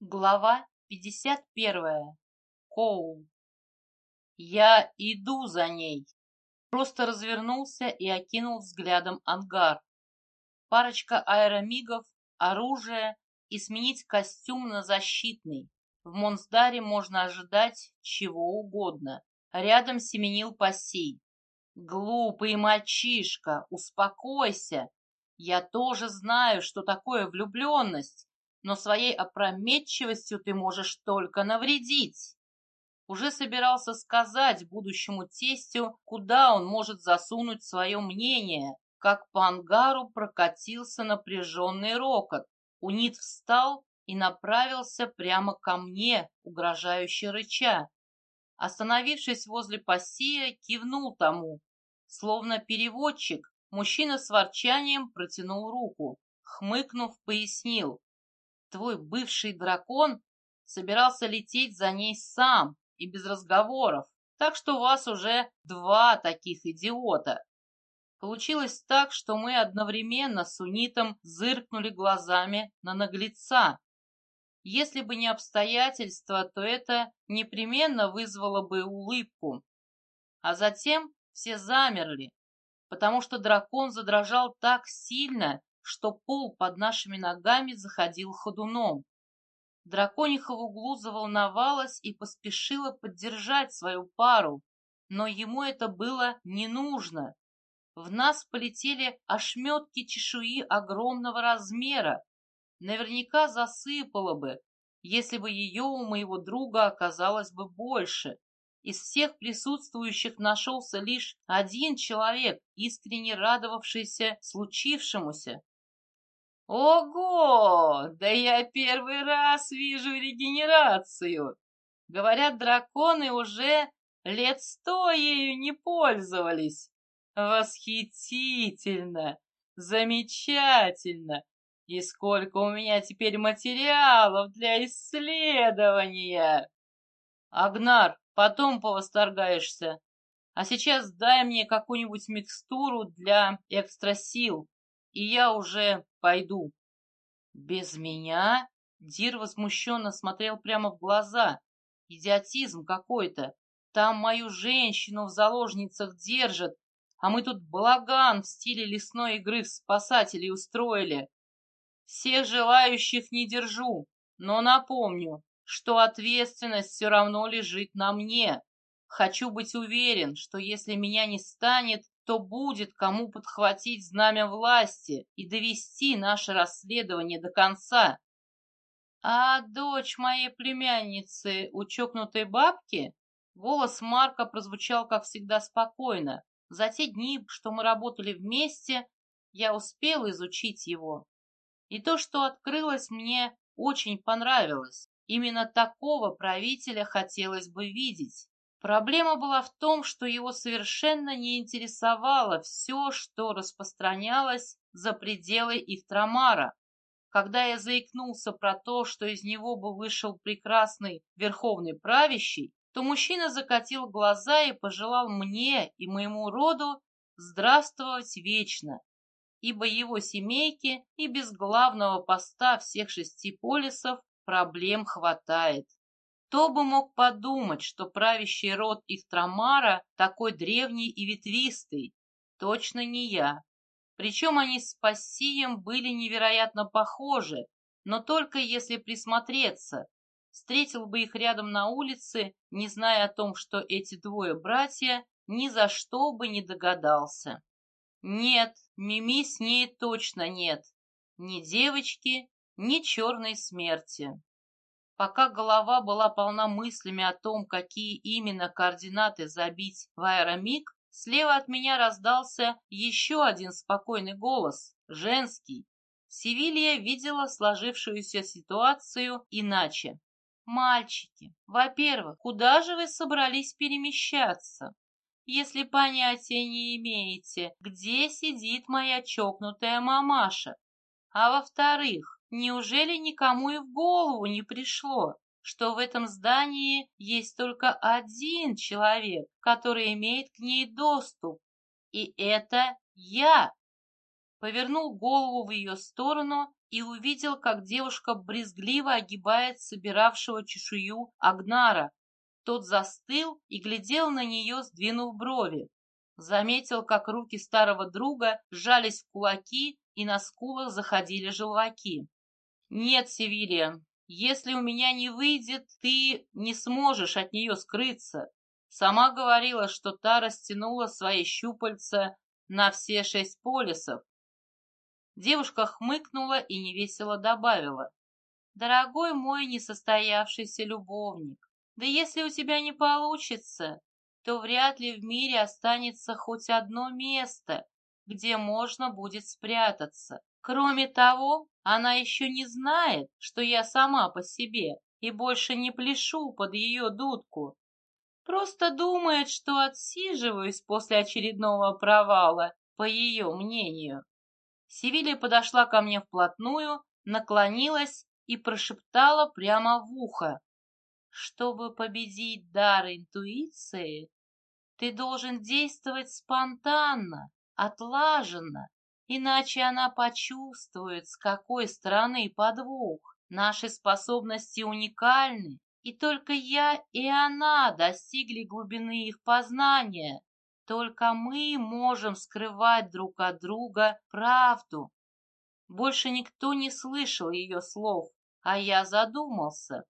Глава 51. Коул. Я иду за ней. Просто развернулся и окинул взглядом ангар. Парочка аэромигов, оружие и сменить костюм на защитный. В Монсдаре можно ожидать чего угодно. Рядом семенил пассий. Глупый мальчишка, успокойся. Я тоже знаю, что такое влюбленность но своей опрометчивостью ты можешь только навредить. Уже собирался сказать будущему тестю, куда он может засунуть свое мнение, как по ангару прокатился напряженный рокот. Унит встал и направился прямо ко мне, угрожающе рыча. Остановившись возле пассия, кивнул тому. Словно переводчик, мужчина с ворчанием протянул руку. Хмыкнув, пояснил. Твой бывший дракон собирался лететь за ней сам и без разговоров, так что у вас уже два таких идиота. Получилось так, что мы одновременно с Унитом зыркнули глазами на наглеца. Если бы не обстоятельства, то это непременно вызвало бы улыбку. А затем все замерли, потому что дракон задрожал так сильно, что пол под нашими ногами заходил ходуном. Дракониха в углу заволновалась и поспешила поддержать свою пару, но ему это было не нужно. В нас полетели ошметки чешуи огромного размера. Наверняка засыпало бы, если бы ее у моего друга оказалось бы больше. Из всех присутствующих нашелся лишь один человек, искренне радовавшийся случившемуся. Ого! Да я первый раз вижу регенерацию. Говорят, драконы уже лет сто ею не пользовались. Восхитительно! Замечательно! И сколько у меня теперь материалов для исследования! Агнар, потом повосторгаешься. А сейчас дай мне какую-нибудь микстуру для экстрасил и я уже пойду. Без меня? Дир возмущенно смотрел прямо в глаза. Идиотизм какой-то. Там мою женщину в заложницах держат, а мы тут балаган в стиле лесной игры в спасателей устроили. Всех желающих не держу, но напомню, что ответственность все равно лежит на мне. Хочу быть уверен, что если меня не станет, то будет кому подхватить знамя власти и довести наше расследование до конца. А дочь моей племянницы у чокнутой бабки? Голос Марка прозвучал, как всегда, спокойно. За те дни, что мы работали вместе, я успел изучить его. И то, что открылось, мне очень понравилось. Именно такого правителя хотелось бы видеть. Проблема была в том, что его совершенно не интересовало все, что распространялось за пределы Ихтрамара. Когда я заикнулся про то, что из него бы вышел прекрасный верховный правящий, то мужчина закатил глаза и пожелал мне и моему роду здравствовать вечно, ибо его семейке и без главного поста всех шести полисов проблем хватает. Кто бы мог подумать, что правящий род Ихтрамара такой древний и ветвистый? Точно не я. Причем они с Пассием были невероятно похожи, но только если присмотреться. Встретил бы их рядом на улице, не зная о том, что эти двое братья, ни за что бы не догадался. Нет, Мими с ней точно нет. Ни девочки, ни черной смерти. Пока голова была полна мыслями о том, какие именно координаты забить в аэромиг, слева от меня раздался еще один спокойный голос, женский. Севилья видела сложившуюся ситуацию иначе. «Мальчики, во-первых, куда же вы собрались перемещаться? Если понятия не имеете, где сидит моя чокнутая мамаша? А во-вторых, Неужели никому и в голову не пришло, что в этом здании есть только один человек, который имеет к ней доступ, и это я? повернул голову в ее сторону и увидел, как девушка брезгливо огибает собиравшего чешую Агнара. Тот застыл и глядел на нее, сдвинув брови. Заметил, как руки старого друга сжались в кулаки и на скулах заходили желваки. «Нет, Севилия, если у меня не выйдет, ты не сможешь от нее скрыться. Сама говорила, что та растянула свои щупальца на все шесть полисов. Девушка хмыкнула и невесело добавила. «Дорогой мой несостоявшийся любовник, да если у тебя не получится, то вряд ли в мире останется хоть одно место, где можно будет спрятаться. Кроме того, она еще не знает, что я сама по себе и больше не пляшу под ее дудку. Просто думает, что отсиживаюсь после очередного провала, по ее мнению. Севилия подошла ко мне вплотную, наклонилась и прошептала прямо в ухо. Чтобы победить дар интуиции, ты должен действовать спонтанно, отлаженно, иначе она почувствует, с какой стороны подвох. Наши способности уникальны, и только я и она достигли глубины их познания. Только мы можем скрывать друг от друга правду. Больше никто не слышал ее слов, а я задумался.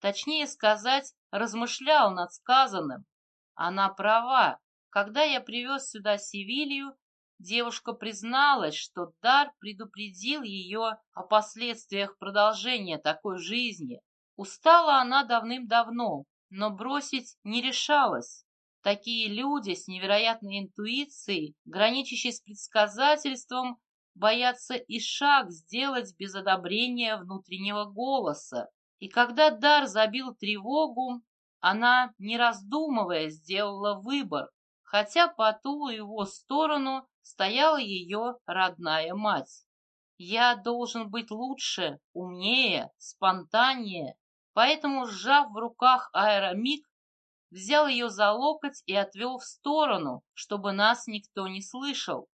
Точнее сказать, размышлял над сказанным. Она права. Когда я привез сюда Севилью, девушка призналась, что дар предупредил ее о последствиях продолжения такой жизни. Устала она давным-давно, но бросить не решалась. Такие люди с невероятной интуицией, граничащей с предсказательством, боятся и шаг сделать без одобрения внутреннего голоса. И когда Дар забил тревогу, она, не раздумывая, сделала выбор, хотя по ту его сторону стояла ее родная мать. Я должен быть лучше, умнее, спонтаннее, поэтому, сжав в руках аэромик, взял ее за локоть и отвел в сторону, чтобы нас никто не слышал.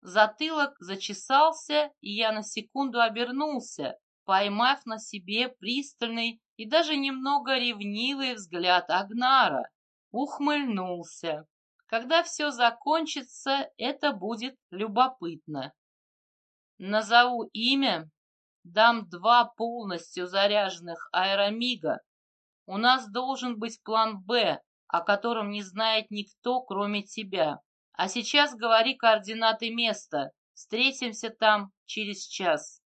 Затылок зачесался, и я на секунду обернулся, поймав на себе пристальный и даже немного ревнивый взгляд Агнара. Ухмыльнулся. Когда все закончится, это будет любопытно. Назову имя, дам два полностью заряженных аэромига, у нас должен быть план «Б», о котором не знает никто, кроме тебя. А сейчас говори координаты места. Встретимся там через час.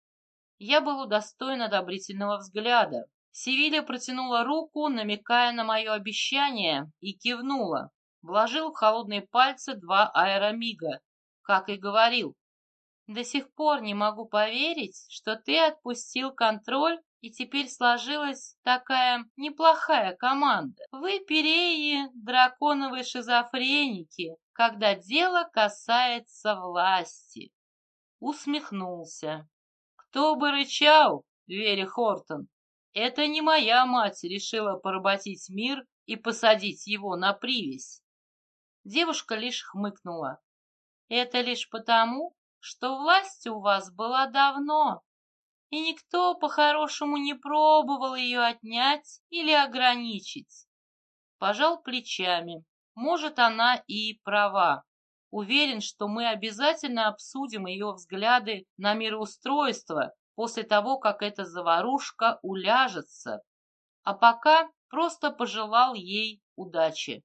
Я был удостоен одобрительного взгляда. Севилья протянула руку, намекая на мое обещание, и кивнула. Вложил в холодные пальцы два аэромига, как и говорил. До сих пор не могу поверить, что ты отпустил контроль и теперь сложилась такая неплохая команда. Вы, переи, драконовые шизофреники, когда дело касается власти. Усмехнулся. Кто бы рычал, Вери Хортон? Это не моя мать решила поработить мир и посадить его на привязь. Девушка лишь хмыкнула. Это лишь потому, что власть у вас была давно, и никто по-хорошему не пробовал ее отнять или ограничить. Пожал плечами. Может, она и права. Уверен, что мы обязательно обсудим ее взгляды на мироустройство после того, как эта заварушка уляжется. А пока просто пожелал ей удачи.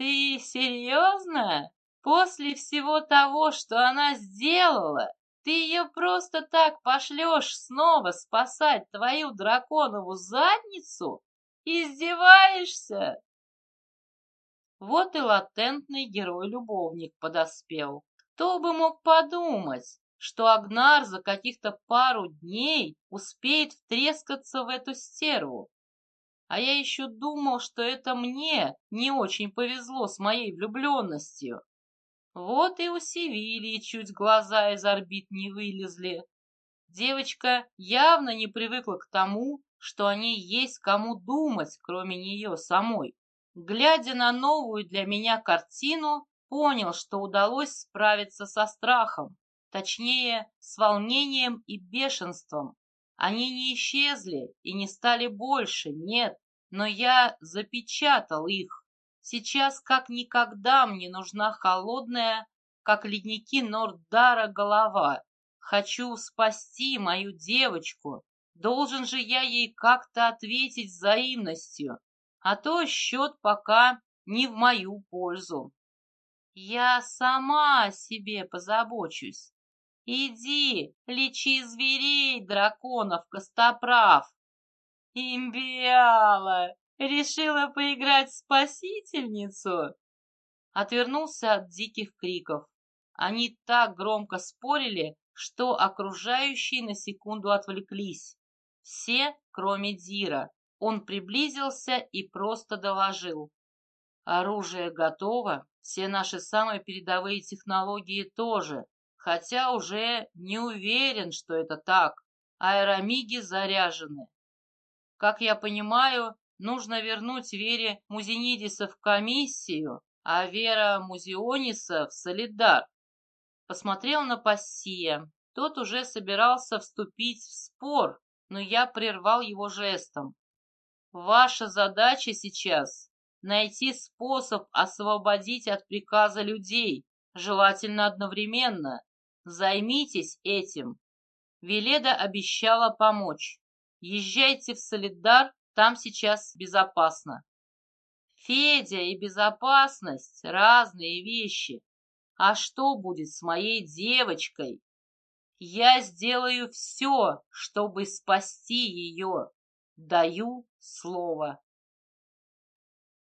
«Ты серьезно? После всего того, что она сделала, ты ее просто так пошлешь снова спасать твою драконову задницу? Издеваешься? Вот и латентный герой-любовник подоспел. Кто бы мог подумать, что Агнар за каких-то пару дней успеет втрескаться в эту стерву. А я еще думал, что это мне не очень повезло с моей влюбленностью. Вот и у Севилии чуть глаза из орбит не вылезли. Девочка явно не привыкла к тому, что о ней есть кому думать, кроме нее самой. Глядя на новую для меня картину, понял, что удалось справиться со страхом. Точнее, с волнением и бешенством. Они не исчезли и не стали больше, нет, но я запечатал их. Сейчас как никогда мне нужна холодная, как ледники Нордара, голова. Хочу спасти мою девочку. Должен же я ей как-то ответить взаимностью, а то счет пока не в мою пользу. Я сама о себе позабочусь. Иди, лечи зверей, драконов, костоправ. Имбиала, решила поиграть в спасительницу? Отвернулся от диких криков. Они так громко спорили, что окружающие на секунду отвлеклись. Все, кроме Дира. Он приблизился и просто доложил. Оружие готово, все наши самые передовые технологии тоже, хотя уже не уверен, что это так. Аэромиги заряжены. Как я понимаю, нужно вернуть Вере Музенидиса в комиссию, а Вера Музиониса в солидар. Посмотрел на Пассия. Тот уже собирался вступить в спор, но я прервал его жестом. Ваша задача сейчас — найти способ освободить от приказа людей, желательно одновременно. Займитесь этим. Веледа обещала помочь. Езжайте в Солидар, там сейчас безопасно. Федя и безопасность — разные вещи. А что будет с моей девочкой? Я сделаю все, чтобы спасти ее. Даю слово.